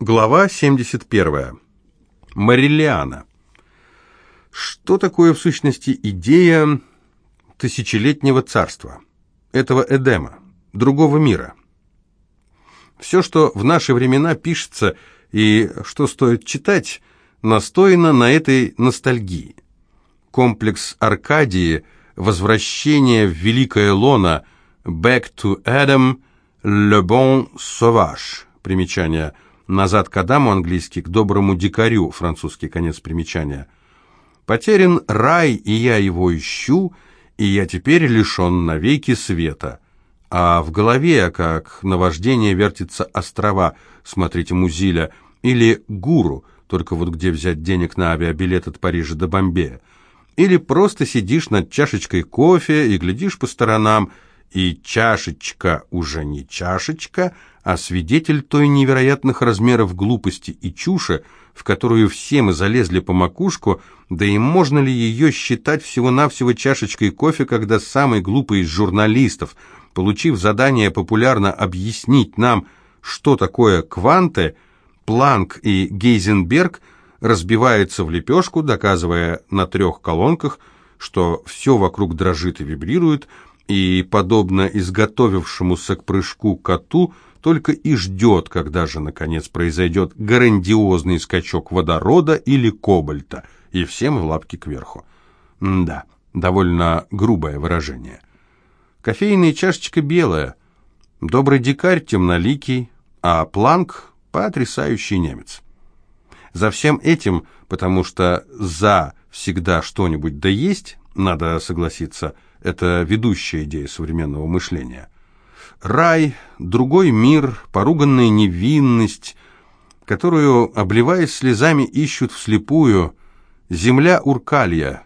Глава 71. Мариллиана. Что такое в сущности идея тысячелетнего царства, этого Эдема, другого мира? Все, что в наши времена пишется и что стоит читать, настояно на этой ностальгии. Комплекс Аркадии, возвращение в Великое Лоно, Back to Adam, Le Bon Sauvage, примечание – Назад к Адаму английский, к доброму дикарю французский конец примечания. Потерян рай, и я его ищу, и я теперь лишен навеки света. А в голове, как наваждение, вертится острова, смотрите Музиля, или Гуру, только вот где взять денег на авиабилет от Парижа до Бомбея. Или просто сидишь над чашечкой кофе и глядишь по сторонам, и чашечка уже не чашечка, а свидетель той невероятных размеров глупости и чуши, в которую все мы залезли по макушку, да и можно ли ее считать всего-навсего чашечкой кофе, когда самый глупый из журналистов, получив задание популярно объяснить нам, что такое кванты, Планк и Гейзенберг, разбивается в лепешку, доказывая на трех колонках, что все вокруг дрожит и вибрирует, и, подобно изготовившемуся к прыжку коту, только и ждет, когда же, наконец, произойдет грандиозный скачок водорода или кобальта, и всем в лапки кверху. М да, довольно грубое выражение. Кофейная чашечка белая, добрый дикарь темноликий, а Планк — потрясающий немец. За всем этим, потому что за всегда что-нибудь да есть, надо согласиться, это ведущая идея современного мышления. Рай, другой мир, поруганная невинность, которую, обливаясь слезами, ищут вслепую, земля Уркалья.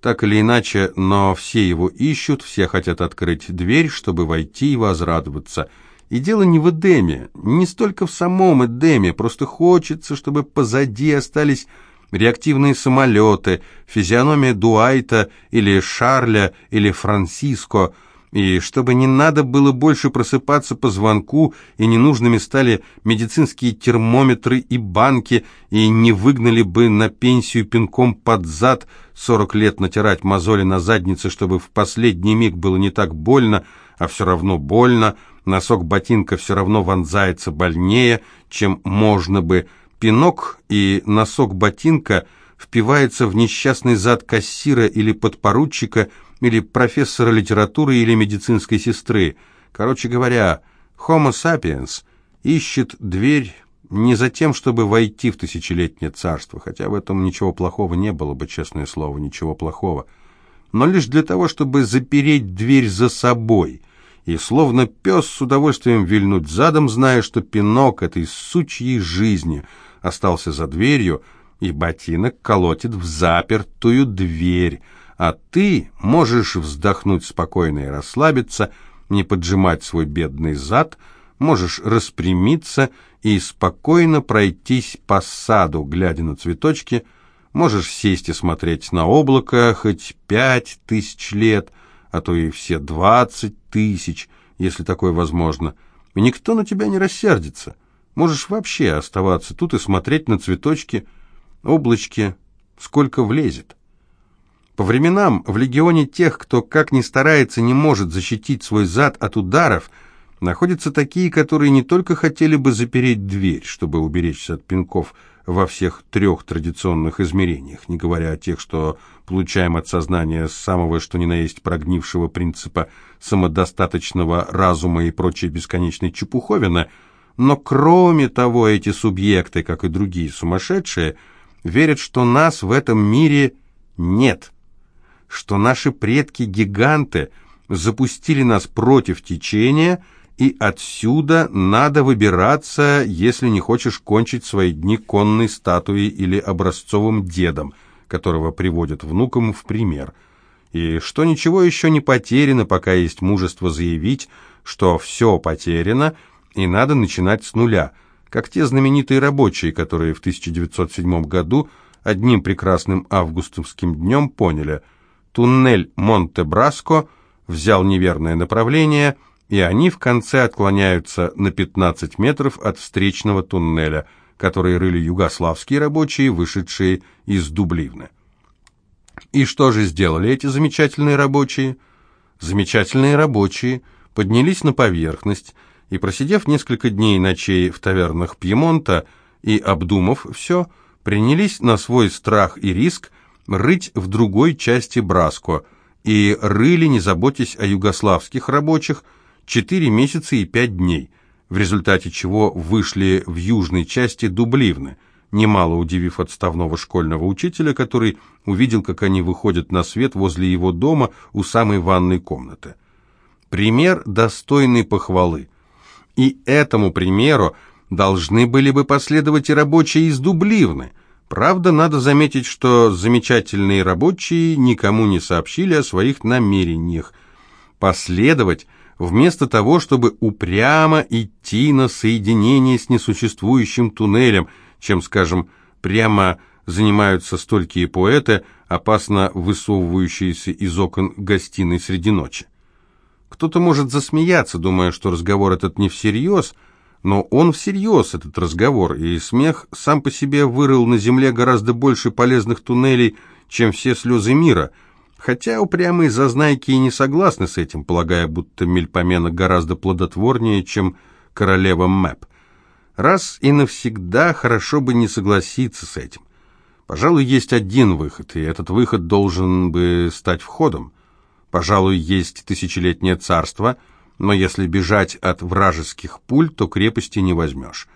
Так или иначе, но все его ищут, все хотят открыть дверь, чтобы войти и возрадоваться. И дело не в Эдеме, не столько в самом Эдеме, просто хочется, чтобы позади остались реактивные самолеты, физиономия Дуайта или Шарля или Франциско – и чтобы не надо было больше просыпаться по звонку, и ненужными стали медицинские термометры и банки, и не выгнали бы на пенсию пинком под зад, 40 лет натирать мозоли на заднице, чтобы в последний миг было не так больно, а все равно больно, носок ботинка все равно вонзается больнее, чем можно бы, пинок и носок ботинка впивается в несчастный зад кассира или подпоручика – или профессора литературы или медицинской сестры. Короче говоря, Homo sapiens ищет дверь не за тем, чтобы войти в тысячелетнее царство, хотя в этом ничего плохого не было бы, честное слово, ничего плохого, но лишь для того, чтобы запереть дверь за собой и словно пес с удовольствием вильнуть задом, зная, что пинок этой сучьей жизни остался за дверью, и ботинок колотит в запертую дверь, а ты можешь вздохнуть спокойно и расслабиться, не поджимать свой бедный зад, можешь распрямиться и спокойно пройтись по саду, глядя на цветочки, можешь сесть и смотреть на облако хоть пять тысяч лет, а то и все двадцать тысяч, если такое возможно, и никто на тебя не рассердится. Можешь вообще оставаться тут и смотреть на цветочки, облачки, сколько влезет. По временам в легионе тех, кто как ни старается не может защитить свой зад от ударов, находятся такие, которые не только хотели бы запереть дверь, чтобы уберечься от пинков во всех трех традиционных измерениях, не говоря о тех, что получаем от сознания самого что ни на есть прогнившего принципа самодостаточного разума и прочей бесконечной чепуховины, но кроме того эти субъекты, как и другие сумасшедшие, верят, что нас в этом мире нет – что наши предки-гиганты запустили нас против течения, и отсюда надо выбираться, если не хочешь кончить свои дни конной статуей или образцовым дедом, которого приводят внукам в пример. И что ничего еще не потеряно, пока есть мужество заявить, что все потеряно, и надо начинать с нуля, как те знаменитые рабочие, которые в 1907 году одним прекрасным августовским днем поняли – Туннель Монте-Браско взял неверное направление, и они в конце отклоняются на 15 метров от встречного туннеля, который рыли югославские рабочие, вышедшие из Дубливны. И что же сделали эти замечательные рабочие? Замечательные рабочие поднялись на поверхность и, просидев несколько дней ночей в тавернах Пьемонта и обдумав все, принялись на свой страх и риск рыть в другой части Браско, и рыли, не заботясь о югославских рабочих, четыре месяца и пять дней, в результате чего вышли в южной части Дубливны, немало удивив отставного школьного учителя, который увидел, как они выходят на свет возле его дома у самой ванной комнаты. Пример достойный похвалы. И этому примеру должны были бы последовать и рабочие из Дубливны. Правда, надо заметить, что замечательные рабочие никому не сообщили о своих намерениях. Последовать вместо того, чтобы упрямо идти на соединение с несуществующим туннелем, чем, скажем, прямо занимаются столькие поэты, опасно высовывающиеся из окон гостиной среди ночи. Кто-то может засмеяться, думая, что разговор этот не всерьез, но он всерьез, этот разговор, и смех сам по себе вырыл на земле гораздо больше полезных туннелей, чем все слезы мира – Хотя упрямые зазнайки и не согласны с этим, полагая, будто Мельпомена гораздо плодотворнее, чем королева Мэп. Раз и навсегда хорошо бы не согласиться с этим. Пожалуй, есть один выход, и этот выход должен бы стать входом. Пожалуй, есть тысячелетнее царство, но если бежать от вражеских пуль, то крепости не возьмешь.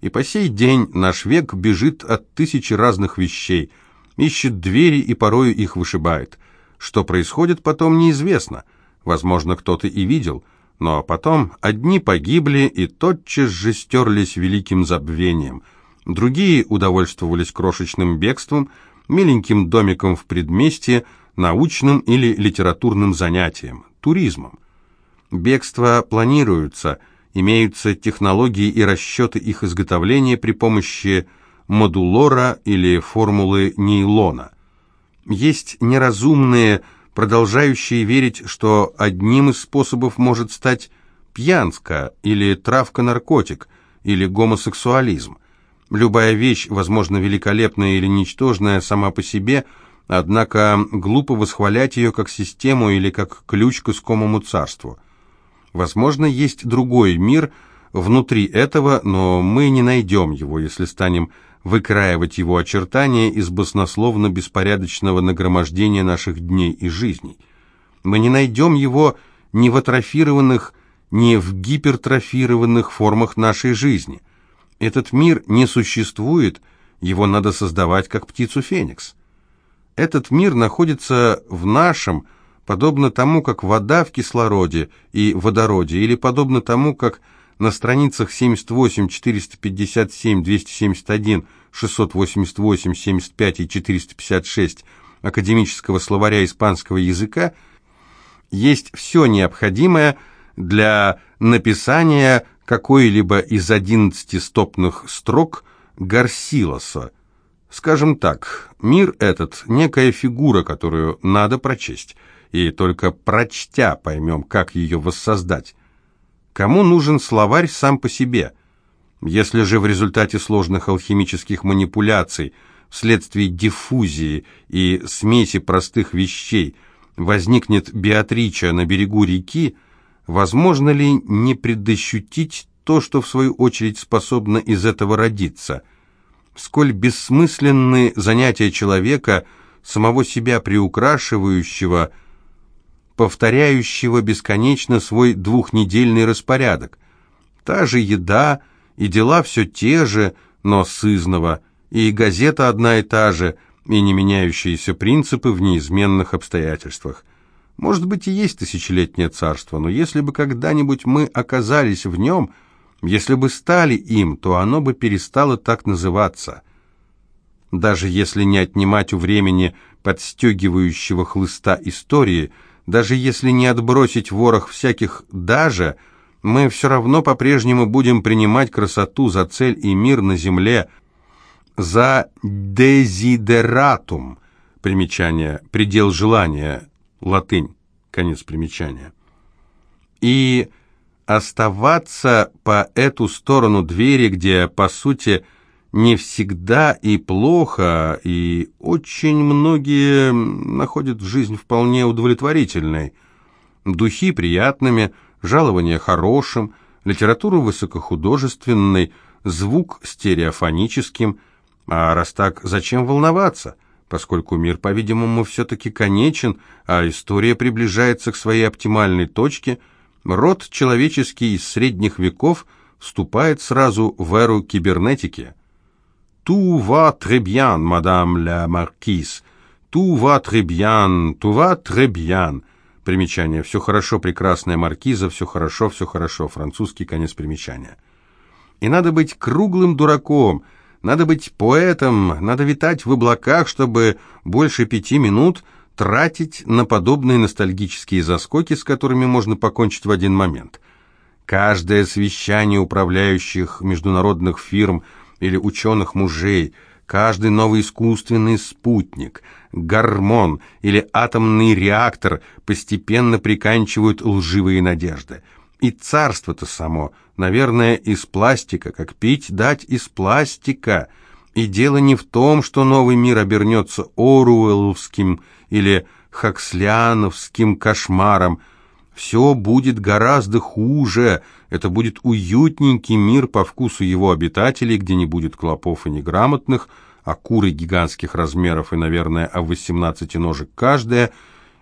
И по сей день наш век бежит от тысячи разных вещей, ищет двери и порою их вышибает. Что происходит потом, неизвестно. Возможно, кто-то и видел. Но потом одни погибли и тотчас же стерлись великим забвением. Другие удовольствовались крошечным бегством, миленьким домиком в предместье, научным или литературным занятием, туризмом. Бегства планируются, имеются технологии и расчеты их изготовления при помощи модулора или формулы нейлона. Есть неразумные, продолжающие верить, что одним из способов может стать пьянска или травка-наркотик, или гомосексуализм. Любая вещь, возможно, великолепная или ничтожная сама по себе, однако глупо восхвалять ее как систему или как ключ к искомому царству. Возможно, есть другой мир внутри этого, но мы не найдем его, если станем выкраивать его очертания из баснословно-беспорядочного нагромождения наших дней и жизней. Мы не найдем его ни в атрофированных, ни в гипертрофированных формах нашей жизни. Этот мир не существует, его надо создавать как птицу Феникс. Этот мир находится в нашем, подобно тому, как вода в кислороде и водороде, или подобно тому, как на страницах 78, 457, 271, 688, 75 и 456 академического словаря испанского языка есть все необходимое для написания какой-либо из 11 стопных строк Гарсилоса. Скажем так, мир этот – некая фигура, которую надо прочесть, и только прочтя поймем, как ее воссоздать. Кому нужен словарь сам по себе? Если же в результате сложных алхимических манипуляций, вследствие диффузии и смеси простых вещей, возникнет Беатрича на берегу реки, возможно ли не предощутить то, что в свою очередь способно из этого родиться? Сколь бессмысленны занятия человека, самого себя приукрашивающего – повторяющего бесконечно свой двухнедельный распорядок. Та же еда и дела все те же, но сызново, и газета одна и та же, и не меняющиеся принципы в неизменных обстоятельствах. Может быть, и есть тысячелетнее царство, но если бы когда-нибудь мы оказались в нем, если бы стали им, то оно бы перестало так называться. Даже если не отнимать у времени подстегивающего хлыста истории – даже если не отбросить ворох всяких «даже», мы все равно по-прежнему будем принимать красоту за цель и мир на земле, за дезидератум, примечание, предел желания, латынь, конец примечания. И оставаться по эту сторону двери, где, по сути, не всегда и плохо, и очень многие находят жизнь вполне удовлетворительной. Духи приятными, жалование хорошим, литературу высокохудожественной, звук стереофоническим. А раз так, зачем волноваться? Поскольку мир, по-видимому, все-таки конечен, а история приближается к своей оптимальной точке, род человеческий из средних веков вступает сразу в эру кибернетики – «Tout va très bien, мадам ля маркиз». «Tout va très bien, tout va très bien». Примечание. «Все хорошо, прекрасная маркиза, все хорошо, все хорошо». Французский конец примечания. И надо быть круглым дураком, надо быть поэтом, надо витать в облаках, чтобы больше пяти минут тратить на подобные ностальгические заскоки, с которыми можно покончить в один момент. Каждое совещание управляющих международных фирм – или ученых-мужей, каждый новый искусственный спутник, гормон или атомный реактор постепенно приканчивают лживые надежды. И царство-то само, наверное, из пластика, как пить дать из пластика. И дело не в том, что новый мир обернется Оруэлловским или Хакслиановским кошмаром, все будет гораздо хуже. Это будет уютненький мир по вкусу его обитателей, где не будет клопов и неграмотных, а куры гигантских размеров и, наверное, о 18 ножек каждая,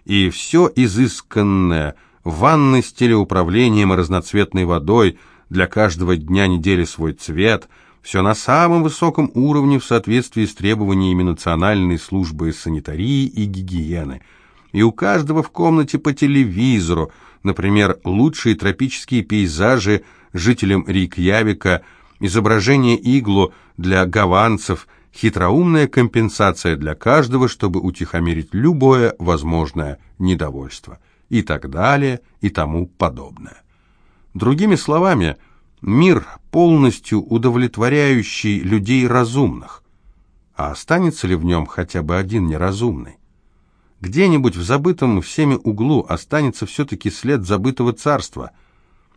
и все изысканное, ванны с телеуправлением и разноцветной водой, для каждого дня недели свой цвет, все на самом высоком уровне в соответствии с требованиями Национальной службы санитарии и гигиены – и у каждого в комнате по телевизору, например, лучшие тропические пейзажи жителям Рейкьявика, изображение иглу для гаванцев, хитроумная компенсация для каждого, чтобы утихомирить любое возможное недовольство, и так далее, и тому подобное. Другими словами, мир, полностью удовлетворяющий людей разумных. А останется ли в нем хотя бы один неразумный? Где-нибудь в забытом всеми углу останется все-таки след забытого царства,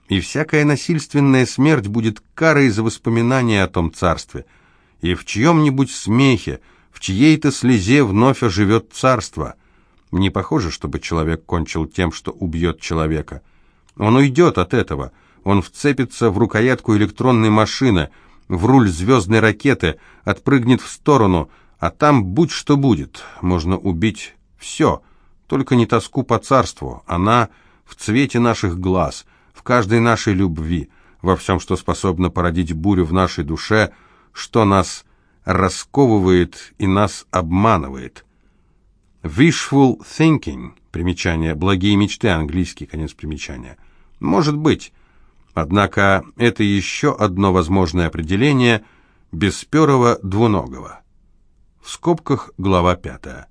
и всякая насильственная смерть будет карой за воспоминания о том царстве, и в чьем-нибудь смехе, в чьей-то слезе вновь оживет царство. Не похоже, чтобы человек кончил тем, что убьет человека. Он уйдет от этого, он вцепится в рукоятку электронной машины, в руль звездной ракеты, отпрыгнет в сторону, а там будь что будет, можно убить все, только не тоску по царству. Она в цвете наших глаз, в каждой нашей любви, во всем, что способно породить бурю в нашей душе, что нас расковывает и нас обманывает. Wishful thinking, примечание, благие мечты, английский конец примечания. Может быть, однако это еще одно возможное определение бесперого двуногого. В скобках глава пятая.